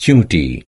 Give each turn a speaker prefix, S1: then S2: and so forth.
S1: चिउँटी